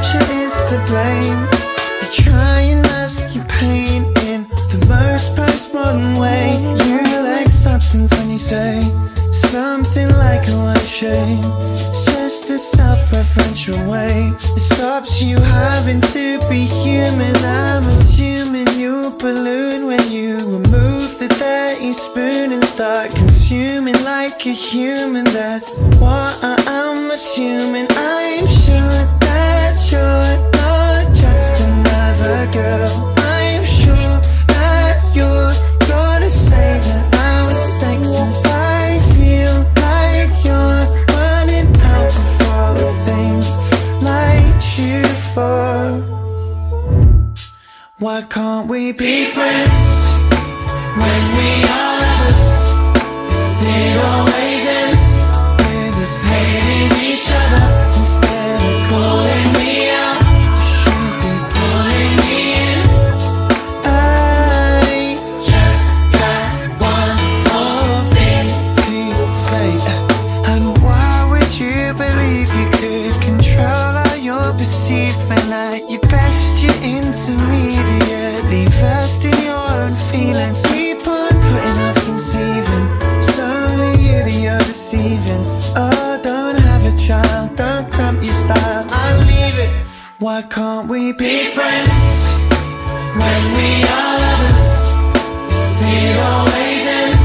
culture is to blame. You try and mask your pain in the most postmodern way. You like substance when you say something like a lot of shame. It's just a self-referential way. It stops you having to be human. I'm assuming you'll balloon when you remove the dirty spoon And start consuming like a human. That's what I am assuming. I Why can't we be friends when we are lovers? 'Cause it always ends with us hating each other deceiving. Oh, don't have a child, don't cramp your style. I leave it. Why can't we be friends when we are lovers? See, it always ends.